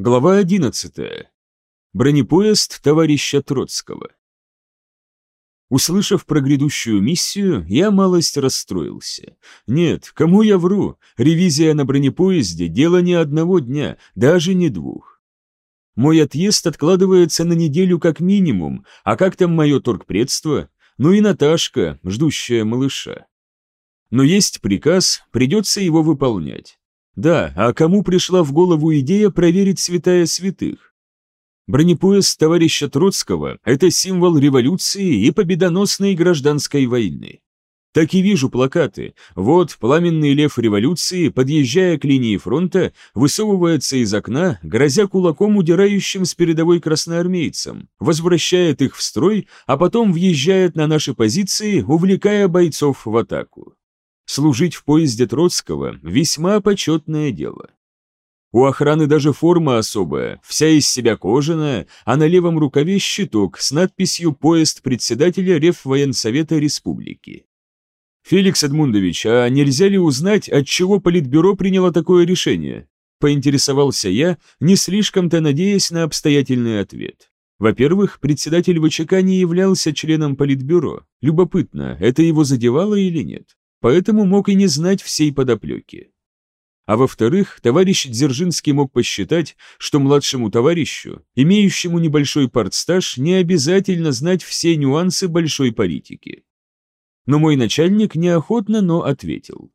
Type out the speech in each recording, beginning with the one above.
Глава 11. Бронепоезд товарища Троцкого. Услышав про грядущую миссию, я малость расстроился. Нет, кому я вру, ревизия на бронепоезде – дело не одного дня, даже не двух. Мой отъезд откладывается на неделю как минимум, а как там мое торгпредство? Ну и Наташка, ждущая малыша. Но есть приказ, придется его выполнять. Да, а кому пришла в голову идея проверить святая святых? Бронепоезд товарища Троцкого – это символ революции и победоносной гражданской войны. Так и вижу плакаты. Вот пламенный лев революции, подъезжая к линии фронта, высовывается из окна, грозя кулаком удирающим с передовой красноармейцам, возвращает их в строй, а потом въезжает на наши позиции, увлекая бойцов в атаку. Служить в поезде Троцкого – весьма почетное дело. У охраны даже форма особая, вся из себя кожаная, а на левом рукаве щиток с надписью «Поезд председателя Реввоенсовета Республики». «Феликс Эдмундович, а нельзя ли узнать, от чего Политбюро приняло такое решение?» Поинтересовался я, не слишком-то надеясь на обстоятельный ответ. Во-первых, председатель ВЧК не являлся членом Политбюро. Любопытно, это его задевало или нет? Поэтому мог и не знать всей подоплеки. А во-вторых, товарищ Дзержинский мог посчитать, что младшему товарищу, имеющему небольшой партстаж, не обязательно знать все нюансы большой политики. Но мой начальник неохотно, но ответил.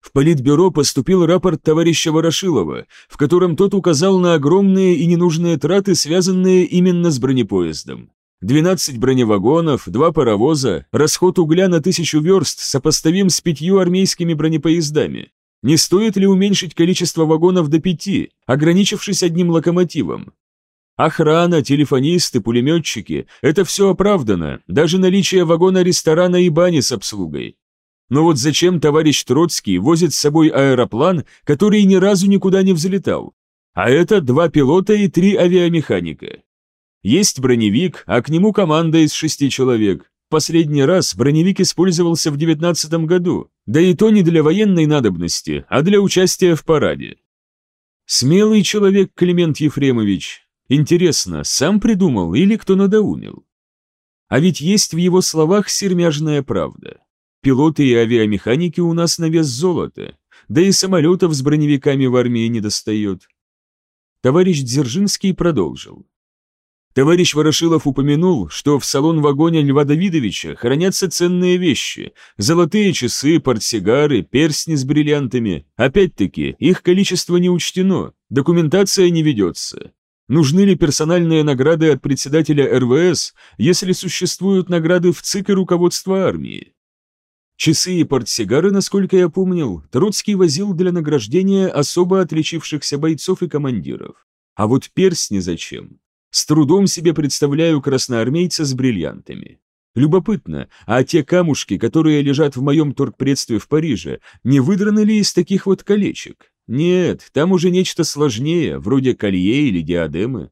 В Политбюро поступил рапорт товарища Ворошилова, в котором тот указал на огромные и ненужные траты, связанные именно с бронепоездом. 12 броневагонов, два паровоза, расход угля на тысячу верст сопоставим с пятью армейскими бронепоездами. Не стоит ли уменьшить количество вагонов до пяти, ограничившись одним локомотивом? Охрана, телефонисты, пулеметчики – это все оправдано, даже наличие вагона ресторана и бани с обслугой. Но вот зачем товарищ Троцкий возит с собой аэроплан, который ни разу никуда не взлетал? А это два пилота и три авиамеханика. Есть броневик, а к нему команда из шести человек. Последний раз броневик использовался в девятнадцатом году, да и то не для военной надобности, а для участия в параде. Смелый человек Климент Ефремович. Интересно, сам придумал или кто надоумил? А ведь есть в его словах сермяжная правда. Пилоты и авиамеханики у нас на вес золота, да и самолетов с броневиками в армии не достает. Товарищ Дзержинский продолжил. Товарищ Ворошилов упомянул, что в салон-вагоне Льва Давидовича хранятся ценные вещи – золотые часы, портсигары, перстни с бриллиантами. Опять-таки, их количество не учтено, документация не ведется. Нужны ли персональные награды от председателя РВС, если существуют награды в ЦИК и руководства армии? Часы и портсигары, насколько я помнил, Троцкий возил для награждения особо отличившихся бойцов и командиров. А вот перстни зачем? С трудом себе представляю красноармейца с бриллиантами. Любопытно, а те камушки, которые лежат в моем торгпредстве в Париже, не выдраны ли из таких вот колечек? Нет, там уже нечто сложнее, вроде колье или диадемы.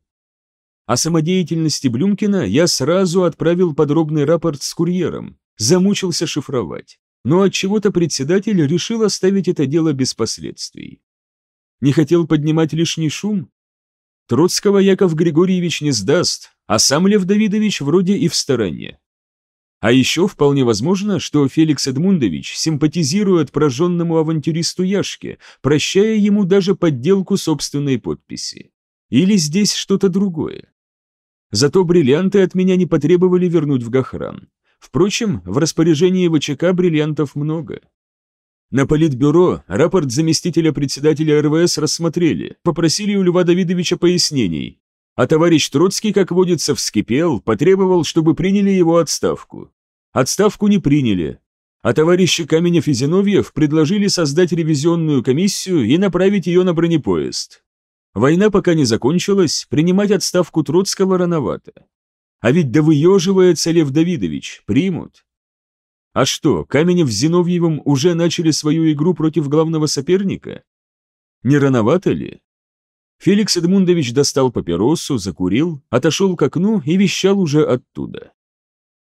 О самодеятельности Блюмкина я сразу отправил подробный рапорт с курьером, замучился шифровать. Но от чего то председатель решил оставить это дело без последствий. Не хотел поднимать лишний шум? Троцкого Яков Григорьевич не сдаст, а сам Лев Давидович вроде и в стороне. А еще вполне возможно, что Феликс Эдмундович симпатизирует прожженному авантюристу Яшке, прощая ему даже подделку собственной подписи. Или здесь что-то другое. Зато бриллианты от меня не потребовали вернуть в Гахран. Впрочем, в распоряжении ВЧК бриллиантов много. На политбюро рапорт заместителя председателя РВС рассмотрели, попросили у Льва Давидовича пояснений. А товарищ Троцкий, как водится, вскипел, потребовал, чтобы приняли его отставку. Отставку не приняли. А товарищи Каменев и Зиновьев предложили создать ревизионную комиссию и направить ее на бронепоезд. Война пока не закончилась, принимать отставку Троцкого рановато. А ведь да выеживается Лев Давидович, примут. А что, Каменев с Зиновьевым уже начали свою игру против главного соперника? Не рановато ли? Феликс Эдмундович достал папиросу, закурил, отошел к окну и вещал уже оттуда.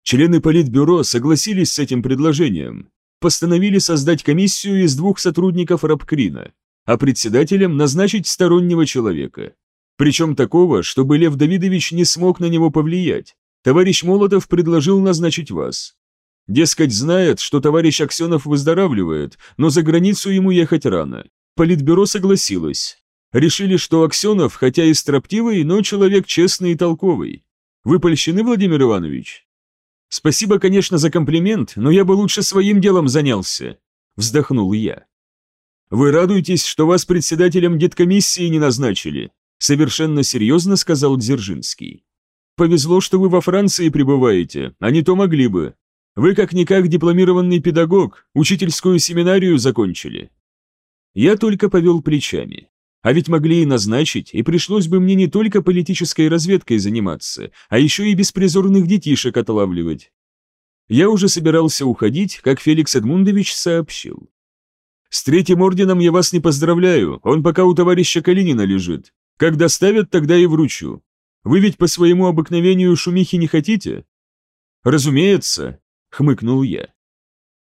Члены Политбюро согласились с этим предложением. Постановили создать комиссию из двух сотрудников Рабкрина, а председателем назначить стороннего человека. Причем такого, чтобы Лев Давидович не смог на него повлиять. Товарищ Молотов предложил назначить вас. Дескать, знает, что товарищ Аксенов выздоравливает, но за границу ему ехать рано. Политбюро согласилось. Решили, что Аксенов, хотя и строптивый, но человек честный и толковый. Вы польщены, Владимир Иванович? Спасибо, конечно, за комплимент, но я бы лучше своим делом занялся. Вздохнул я. Вы радуетесь, что вас председателем деткомиссии не назначили? Совершенно серьезно сказал Дзержинский. Повезло, что вы во Франции пребываете, а не то могли бы. Вы как-никак дипломированный педагог, учительскую семинарию закончили. Я только повел плечами. А ведь могли и назначить, и пришлось бы мне не только политической разведкой заниматься, а еще и беспризорных детишек отлавливать. Я уже собирался уходить, как Феликс Эдмундович сообщил. «С третьим орденом я вас не поздравляю, он пока у товарища Калинина лежит. Как доставят, тогда и вручу. Вы ведь по своему обыкновению шумихи не хотите?» «Разумеется», — хмыкнул я.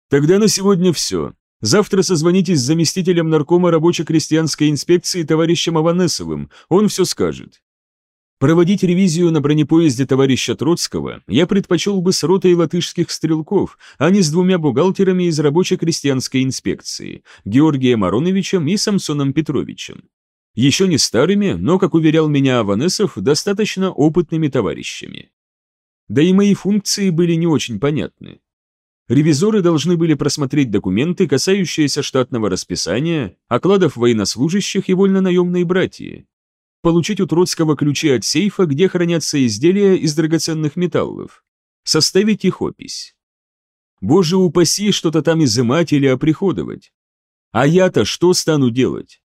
«Тогда на сегодня все. Завтра созвонитесь с заместителем наркома рабоче-крестьянской инспекции товарищем Аванесовым, он все скажет. Проводить ревизию на бронепоезде товарища Троцкого я предпочел бы с ротой латышских стрелков, а не с двумя бухгалтерами из рабоче-крестьянской инспекции, Георгием Ароновичем и Самсоном Петровичем. Еще не старыми, но, как уверял меня Аванесов, достаточно опытными товарищами. Да и мои функции были не очень понятны. Ревизоры должны были просмотреть документы, касающиеся штатного расписания, окладов военнослужащих и вольнонаемной братьи, получить у Троцкого ключи от сейфа, где хранятся изделия из драгоценных металлов, составить их опись. Боже упаси, что-то там изымать или оприходовать. А я-то что стану делать?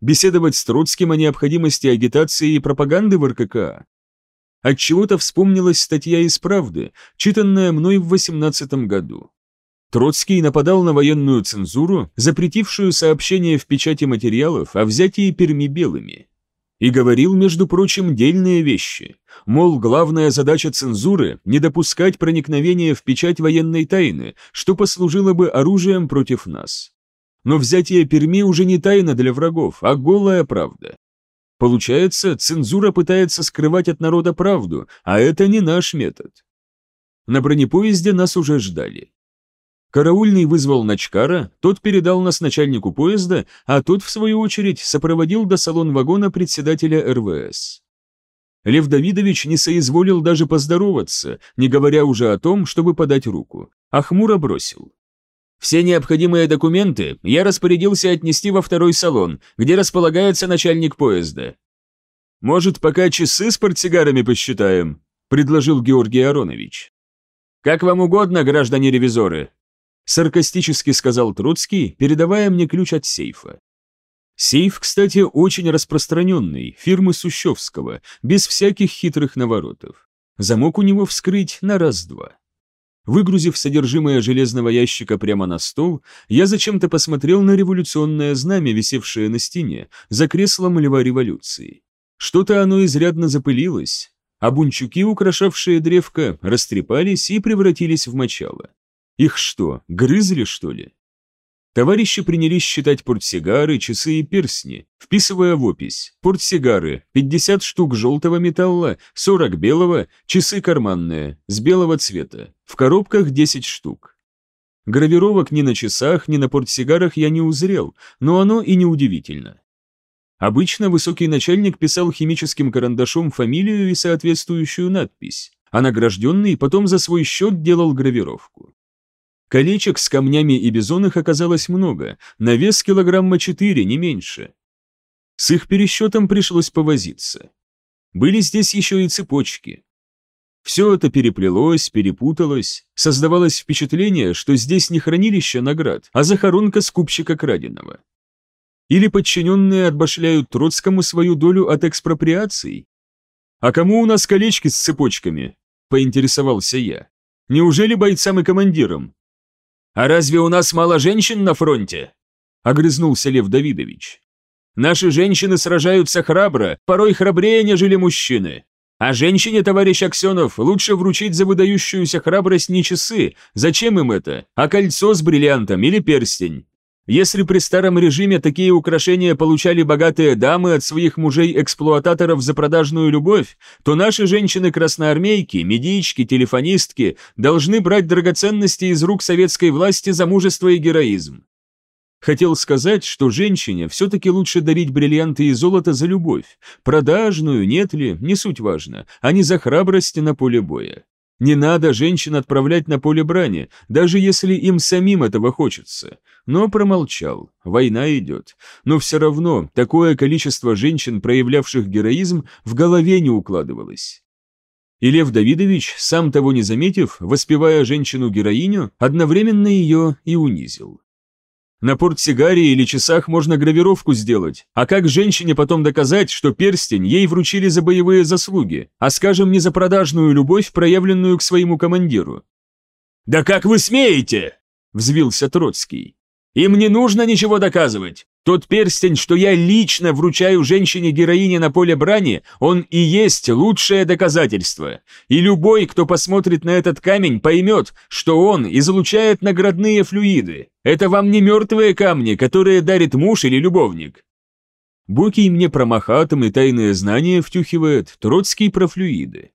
Беседовать с Троцким о необходимости агитации и пропаганды в РКК? Отчего-то вспомнилась статья из «Правды», читанная мной в 18 году. Троцкий нападал на военную цензуру, запретившую сообщение в печати материалов о взятии Перми белыми. И говорил, между прочим, дельные вещи. Мол, главная задача цензуры – не допускать проникновения в печать военной тайны, что послужило бы оружием против нас. Но взятие Перми уже не тайна для врагов, а голая правда. Получается, цензура пытается скрывать от народа правду, а это не наш метод. На бронепоезде нас уже ждали. Караульный вызвал Начкара, тот передал нас начальнику поезда, а тот, в свою очередь, сопроводил до салон вагона председателя РВС. Лев Давидович не соизволил даже поздороваться, не говоря уже о том, чтобы подать руку, а хмуро бросил. Все необходимые документы я распорядился отнести во второй салон, где располагается начальник поезда. Может, пока часы с портсигарами посчитаем, предложил Георгий Аронович. Как вам угодно, граждане ревизоры, саркастически сказал Троцкий, передавая мне ключ от сейфа. Сейф, кстати, очень распространенный, фирмы Сущевского, без всяких хитрых наворотов. Замок у него вскрыть на раз-два. Выгрузив содержимое железного ящика прямо на стол, я зачем-то посмотрел на революционное знамя, висевшее на стене, за креслом льва революции. Что-то оно изрядно запылилось, а бунчуки, украшавшие древко, растрепались и превратились в мочало. Их что, грызли, что ли? Товарищи принялись считать портсигары, часы и персни, вписывая в опись. Портсигары – 50 штук желтого металла, 40 белого, часы карманные, с белого цвета. В коробках 10 штук. Гравировок ни на часах, ни на портсигарах я не узрел, но оно и не удивительно. Обычно высокий начальник писал химическим карандашом фамилию и соответствующую надпись, а награжденный потом за свой счет делал гравировку. Колечек с камнями и бизонах оказалось много, на вес килограмма четыре, не меньше. С их пересчетом пришлось повозиться. Были здесь еще и цепочки. Все это переплелось, перепуталось, создавалось впечатление, что здесь не хранилище наград, а захоронка скупщика краденого. Или подчиненные отбашляют Троцкому свою долю от экспроприаций? «А кому у нас колечки с цепочками?» – поинтересовался я. «Неужели бойцам и командирам?» «А разве у нас мало женщин на фронте?» – огрызнулся Лев Давидович. «Наши женщины сражаются храбро, порой храбрее, нежели мужчины. А женщине, товарищ Аксенов, лучше вручить за выдающуюся храбрость не часы, зачем им это, а кольцо с бриллиантом или перстень. Если при старом режиме такие украшения получали богатые дамы от своих мужей-эксплуататоров за продажную любовь, то наши женщины-красноармейки, медички, телефонистки должны брать драгоценности из рук советской власти за мужество и героизм. Хотел сказать, что женщине все-таки лучше дарить бриллианты и золото за любовь. Продажную, нет ли, не суть важно, а не за храбрость на поле боя. Не надо женщин отправлять на поле брани, даже если им самим этого хочется. Но промолчал, война идет. Но все равно такое количество женщин, проявлявших героизм, в голове не укладывалось. И Лев Давидович, сам того не заметив, воспевая женщину-героиню, одновременно ее и унизил. На портсигаре или часах можно гравировку сделать. А как женщине потом доказать, что перстень ей вручили за боевые заслуги, а скажем, не за продажную любовь, проявленную к своему командиру? «Да как вы смеете?» – взвился Троцкий. «Им не нужно ничего доказывать. Тот перстень, что я лично вручаю женщине-героине на поле брани, он и есть лучшее доказательство. И любой, кто посмотрит на этот камень, поймет, что он излучает наградные флюиды. Это вам не мертвые камни, которые дарит муж или любовник. Бокий мне про Махатам и тайные знания втюхивает, Троцкий про флюиды.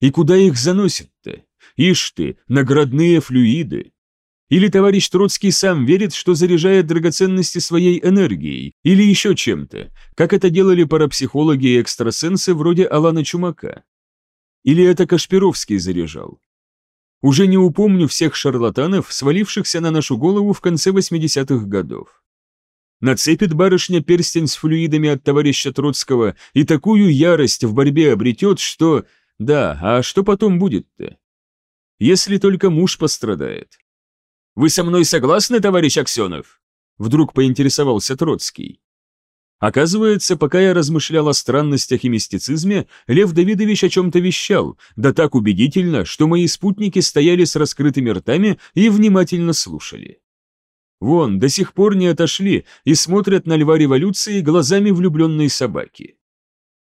И куда их заносит-то? Ишь ты, наградные флюиды. Или товарищ Троцкий сам верит, что заряжает драгоценности своей энергией, или еще чем-то, как это делали парапсихологи и экстрасенсы вроде Алана Чумака. Или это Кашпировский заряжал. Уже не упомню всех шарлатанов, свалившихся на нашу голову в конце 80-х годов. Нацепит барышня перстень с флюидами от товарища Троцкого и такую ярость в борьбе обретет, что... Да, а что потом будет-то? Если только муж пострадает. Вы со мной согласны, товарищ Аксенов?» Вдруг поинтересовался Троцкий. Оказывается, пока я размышлял о странностях и мистицизме, Лев Давидович о чем-то вещал, да так убедительно, что мои спутники стояли с раскрытыми ртами и внимательно слушали. Вон, до сих пор не отошли и смотрят на льва революции глазами влюбленной собаки.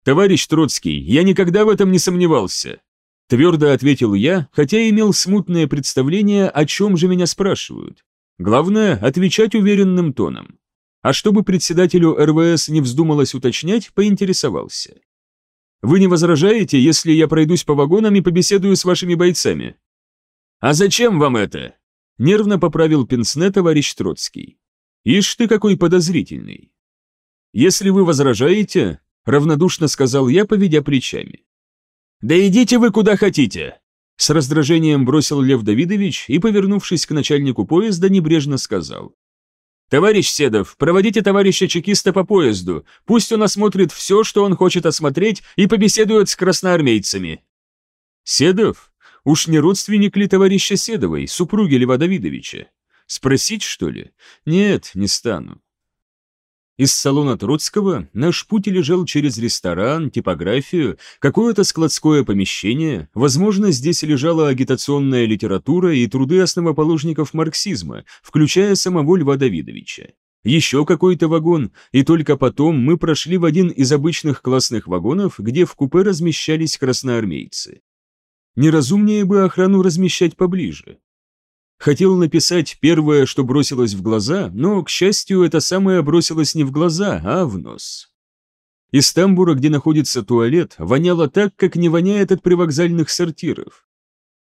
«Товарищ Троцкий, я никогда в этом не сомневался. Твердо ответил я, хотя имел смутное представление, о чем же меня спрашивают. Главное – отвечать уверенным тоном. А чтобы председателю РВС не вздумалось уточнять, поинтересовался. «Вы не возражаете, если я пройдусь по вагонам и побеседую с вашими бойцами?» «А зачем вам это?» – нервно поправил пенсне товарищ Троцкий. «Ишь ты какой подозрительный!» «Если вы возражаете», – равнодушно сказал я, поведя плечами. «Да идите вы куда хотите!» С раздражением бросил Лев Давидович и, повернувшись к начальнику поезда, небрежно сказал. «Товарищ Седов, проводите товарища чекиста по поезду, пусть он осмотрит все, что он хочет осмотреть, и побеседует с красноармейцами». «Седов? Уж не родственник ли товарища Седовой, супруги Льва Давидовича? Спросить, что ли? Нет, не стану. Из салона Троцкого наш путь лежал через ресторан, типографию, какое-то складское помещение, возможно, здесь лежала агитационная литература и труды основоположников марксизма, включая самого Льва Давидовича. Еще какой-то вагон, и только потом мы прошли в один из обычных классных вагонов, где в купе размещались красноармейцы. Неразумнее бы охрану размещать поближе. Хотел написать первое, что бросилось в глаза, но, к счастью, это самое бросилось не в глаза, а в нос. Из тамбура, где находится туалет, воняло так, как не воняет от привокзальных сортиров.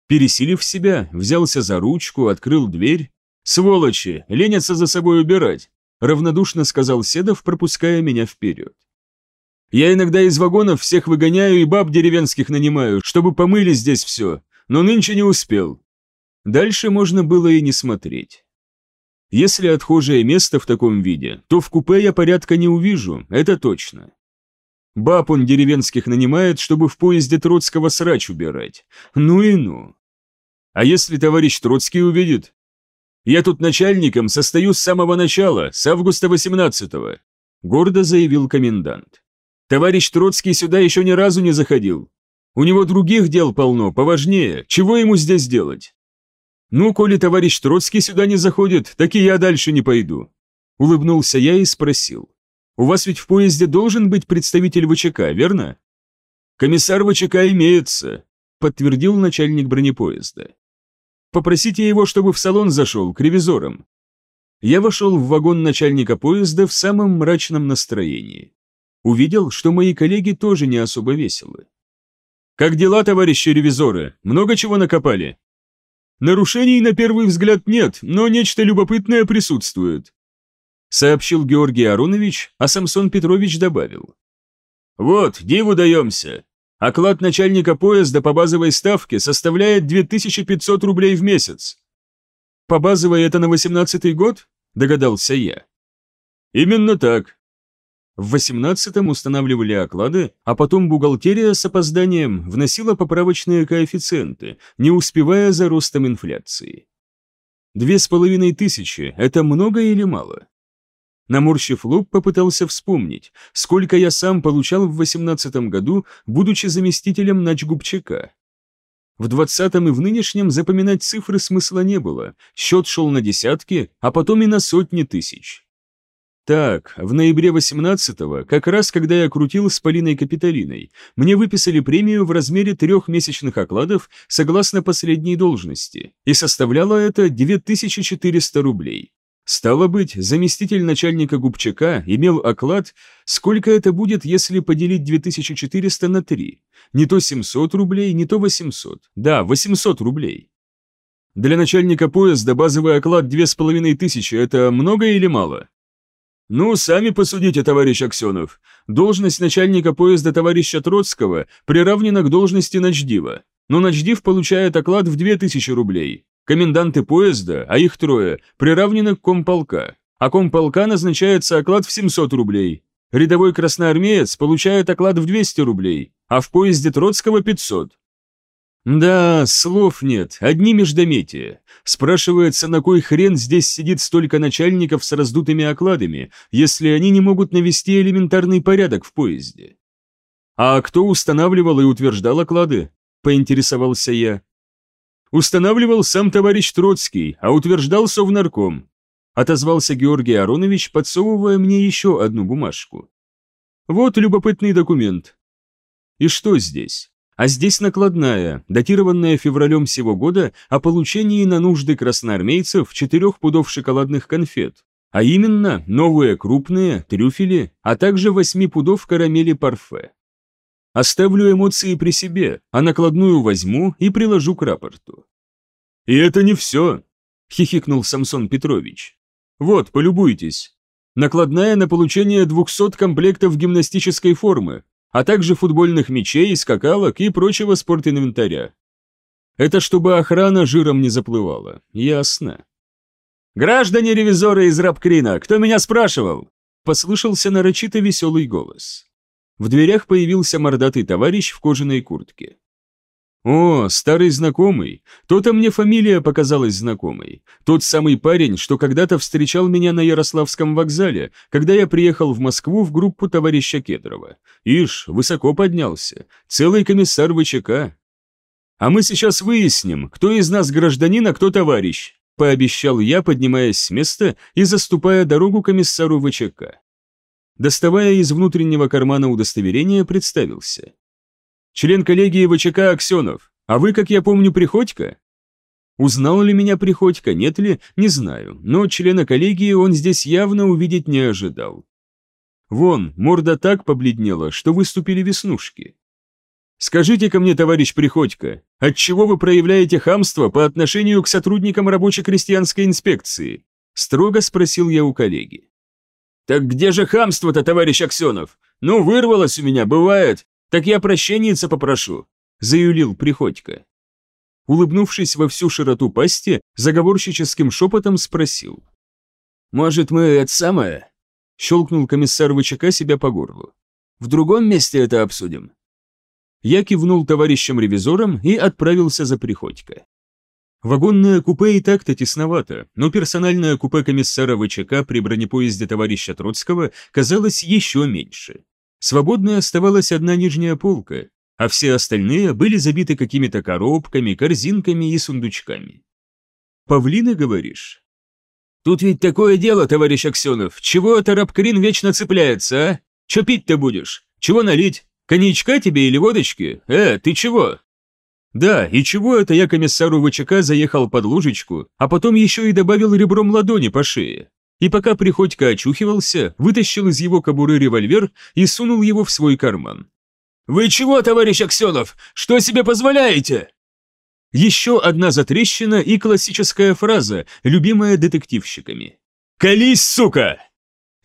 Пересилив себя, взялся за ручку, открыл дверь. «Сволочи, ленятся за собой убирать», — равнодушно сказал Седов, пропуская меня вперед. «Я иногда из вагонов всех выгоняю и баб деревенских нанимаю, чтобы помыли здесь все, но нынче не успел. Дальше можно было и не смотреть. Если отхожее место в таком виде, то в купе я порядка не увижу, это точно. Баб он деревенских нанимает, чтобы в поезде Троцкого срач убирать. Ну и ну. А если товарищ Троцкий увидит? Я тут начальником состою с самого начала, с августа 18-го, гордо заявил комендант. Товарищ Троцкий сюда еще ни разу не заходил. У него других дел полно, поважнее, чего ему здесь делать? «Ну, коли товарищ Троцкий сюда не заходит, так и я дальше не пойду». Улыбнулся я и спросил. «У вас ведь в поезде должен быть представитель ВЧК, верно?» «Комиссар ВЧК имеется», подтвердил начальник бронепоезда. «Попросите его, чтобы в салон зашел, к ревизорам». Я вошел в вагон начальника поезда в самом мрачном настроении. Увидел, что мои коллеги тоже не особо веселы. «Как дела, товарищи ревизоры? Много чего накопали?» «Нарушений на первый взгляд нет, но нечто любопытное присутствует», сообщил Георгий Аронович, а Самсон Петрович добавил. «Вот, диву даемся. Оклад начальника поезда по базовой ставке составляет 2500 рублей в месяц». «По базовой это на 18 год?» – догадался я. «Именно так», в 18-м устанавливали оклады, а потом бухгалтерия с опозданием вносила поправочные коэффициенты, не успевая за ростом инфляции. Две с половиной тысячи – это много или мало? Наморщив лоб, попытался вспомнить, сколько я сам получал в 18 году, будучи заместителем начгубчака. В 20-м и в нынешнем запоминать цифры смысла не было, счет шел на десятки, а потом и на сотни тысяч. Так, в ноябре 18-го, как раз когда я крутил с Полиной Капитолиной, мне выписали премию в размере трех месячных окладов согласно последней должности, и составляло это 9400 рублей. Стало быть, заместитель начальника Губчака имел оклад, сколько это будет, если поделить 2400 на 3? Не то 700 рублей, не то 800. Да, 800 рублей. Для начальника поезда базовый оклад 2500 – это много или мало? «Ну, сами посудите, товарищ Аксенов. Должность начальника поезда товарища Троцкого приравнена к должности начдива. Но начдив получает оклад в 2000 рублей. Коменданты поезда, а их трое, приравнены к комполка. А комполка назначается оклад в 700 рублей. Рядовой красноармеец получает оклад в 200 рублей, а в поезде Троцкого 500. Да, слов нет, одни междометия. Спрашивается, на кой хрен здесь сидит столько начальников с раздутыми окладами, если они не могут навести элементарный порядок в поезде? А кто устанавливал и утверждал оклады? Поинтересовался я. Устанавливал сам товарищ Троцкий, а утверждал совнарком. Отозвался Георгий Аронович, подсовывая мне еще одну бумажку. Вот любопытный документ. И что здесь? А здесь накладная, датированная февралем сего года о получении на нужды красноармейцев четырех пудов шоколадных конфет, а именно новые крупные, трюфели, а также восьми пудов карамели парфе. Оставлю эмоции при себе, а накладную возьму и приложу к рапорту. «И это не все», — хихикнул Самсон Петрович. «Вот, полюбуйтесь. Накладная на получение 200 комплектов гимнастической формы, а также футбольных мячей, скакалок и прочего спортинвентаря. Это чтобы охрана жиром не заплывала, ясно. «Граждане ревизоры из Рабкрина, кто меня спрашивал?» Послышался нарочито веселый голос. В дверях появился мордатый товарищ в кожаной куртке. «О, старый знакомый! То-то мне фамилия показалась знакомой. Тот самый парень, что когда-то встречал меня на Ярославском вокзале, когда я приехал в Москву в группу товарища Кедрова. Ишь, высоко поднялся. Целый комиссар ВЧК. А мы сейчас выясним, кто из нас гражданин, а кто товарищ», пообещал я, поднимаясь с места и заступая дорогу комиссару ВЧК. Доставая из внутреннего кармана удостоверение, представился. Член коллегии ВЧК Аксенов. А вы, как я помню, Приходько?» Узнал ли меня Приходько, нет ли, не знаю, но члена коллегии он здесь явно увидеть не ожидал. Вон, морда так побледнела, что выступили веснушки. «Скажите-ка мне, товарищ Приходько, отчего вы проявляете хамство по отношению к сотрудникам рабоче-крестьянской инспекции?» Строго спросил я у коллеги. «Так где же хамство-то, товарищ Аксенов? Ну, вырвалось у меня, бывает. «Так я прощенница попрошу», — заюлил Приходько. Улыбнувшись во всю широту пасти, заговорщическим шепотом спросил. «Может, мы это самое?» — щелкнул комиссар ВЧК себя по горлу. «В другом месте это обсудим». Я кивнул товарищам-ревизорам и отправился за Приходько. Вагонное купе и так-то тесновато, но персональное купе комиссара ВЧК при бронепоезде товарища Троцкого казалось еще меньше. Свободной оставалась одна нижняя полка, а все остальные были забиты какими-то коробками, корзинками и сундучками. «Павлины, говоришь?» «Тут ведь такое дело, товарищ Аксенов, чего это рабкрин вечно цепляется, а? Че пить-то будешь? Чего налить? Коньячка тебе или водочки? Э, ты чего?» Да, и чего это я комиссару ВЧК заехал под лужечку, а потом еще и добавил ребром ладони по шее? И пока Приходько очухивался, вытащил из его кобуры револьвер и сунул его в свой карман. «Вы чего, товарищ Аксенов? Что себе позволяете?» Еще одна затрещина и классическая фраза, любимая детективщиками. «Колись, сука!»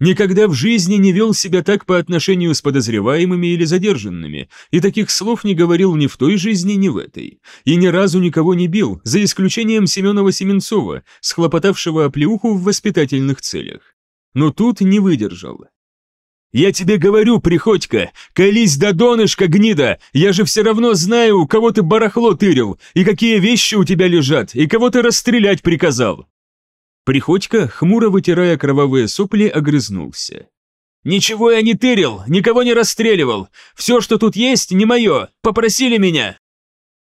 Никогда в жизни не вел себя так по отношению с подозреваемыми или задержанными, и таких слов не говорил ни в той жизни, ни в этой. И ни разу никого не бил, за исключением Семенова Семенцова, схлопотавшего оплеуху в воспитательных целях. Но тут не выдержал. «Я тебе говорю, Приходько, колись до донышка, гнида! Я же все равно знаю, у кого ты барахло тырил, и какие вещи у тебя лежат, и кого ты расстрелять приказал!» Приходько, хмуро вытирая кровавые сопли, огрызнулся. «Ничего я не тырил, никого не расстреливал. Все, что тут есть, не мое. Попросили меня».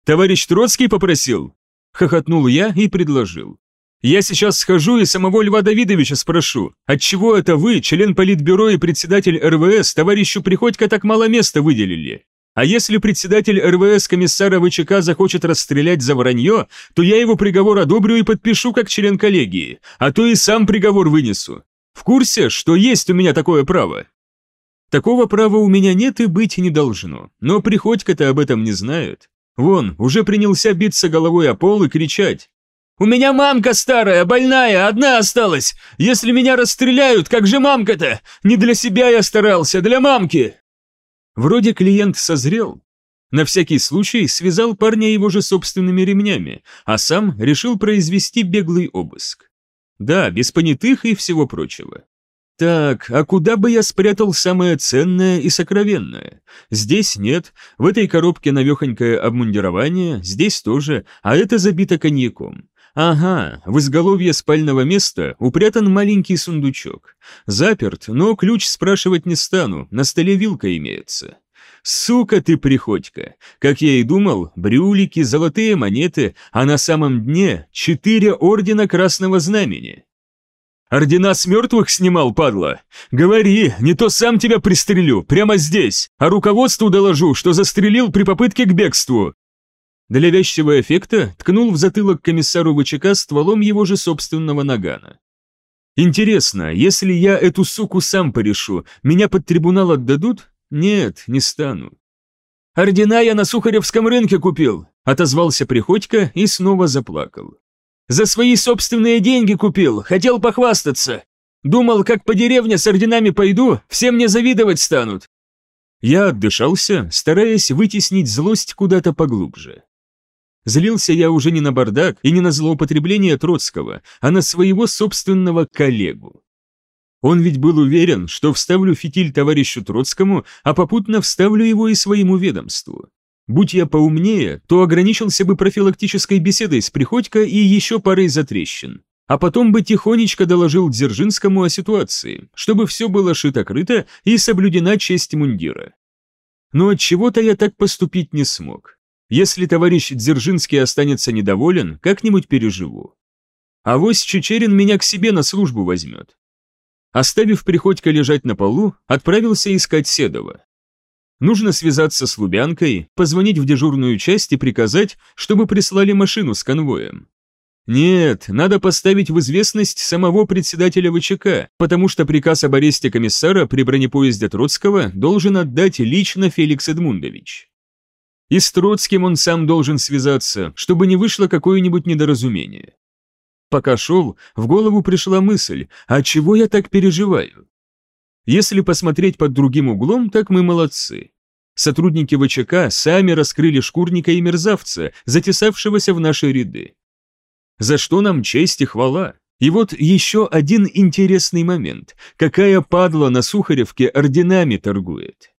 «Товарищ Троцкий попросил?» Хохотнул я и предложил. Я сейчас схожу и самого Льва Давидовича спрошу, отчего это вы, член Политбюро и председатель РВС, товарищу Приходько так мало места выделили? А если председатель РВС комиссара ВЧК захочет расстрелять за вранье, то я его приговор одобрю и подпишу как член коллегии, а то и сам приговор вынесу. В курсе, что есть у меня такое право? Такого права у меня нет и быть не должно, но Приходько-то об этом не знает. Вон, уже принялся биться головой о пол и кричать. У меня мамка старая, больная, одна осталась. Если меня расстреляют, как же мамка-то? Не для себя я старался, для мамки!» Вроде клиент созрел. На всякий случай связал парня его же собственными ремнями, а сам решил произвести беглый обыск. Да, без понятых и всего прочего. Так, а куда бы я спрятал самое ценное и сокровенное? Здесь нет, в этой коробке навехонькое обмундирование, здесь тоже, а это забито коньяком. Ага, в изголовье спального места упрятан маленький сундучок. Заперт, но ключ спрашивать не стану, на столе вилка имеется. Сука ты, приходька! Как я и думал, брюлики, золотые монеты, а на самом дне четыре ордена Красного Знамени. Ордена с мертвых снимал, падла? Говори, не то сам тебя пристрелю, прямо здесь, а руководству доложу, что застрелил при попытке к бегству. Для вязчего эффекта ткнул в затылок комиссару ВЧК стволом его же собственного нагана. «Интересно, если я эту суку сам порешу, меня под трибунал отдадут? Нет, не стану». «Ордена я на Сухаревском рынке купил», — отозвался Приходько и снова заплакал. «За свои собственные деньги купил, хотел похвастаться. Думал, как по деревне с орденами пойду, все мне завидовать станут». Я отдышался, стараясь вытеснить злость куда-то поглубже. Злился я уже не на бардак и не на злоупотребление Троцкого, а на своего собственного коллегу. Он ведь был уверен, что вставлю фитиль товарищу Троцкому, а попутно вставлю его и своему ведомству. Будь я поумнее, то ограничился бы профилактической беседой с Приходько и еще парой затрещин. А потом бы тихонечко доложил Дзержинскому о ситуации, чтобы все было шито-крыто и соблюдена честь мундира. Но от чего то я так поступить не смог. Если товарищ Дзержинский останется недоволен, как-нибудь переживу. А вось Чечерин меня к себе на службу возьмет. Оставив Приходько лежать на полу, отправился искать Седова. Нужно связаться с Лубянкой, позвонить в дежурную часть и приказать, чтобы прислали машину с конвоем. Нет, надо поставить в известность самого председателя ВЧК, потому что приказ об аресте комиссара при бронепоезде Троцкого должен отдать лично Феликс Эдмундович. И с Троцким он сам должен связаться, чтобы не вышло какое-нибудь недоразумение. Пока шел, в голову пришла мысль, а чего я так переживаю? Если посмотреть под другим углом, так мы молодцы. Сотрудники ВЧК сами раскрыли шкурника и мерзавца, затесавшегося в наши ряды. За что нам честь и хвала. И вот еще один интересный момент. Какая падла на Сухаревке орденами торгует.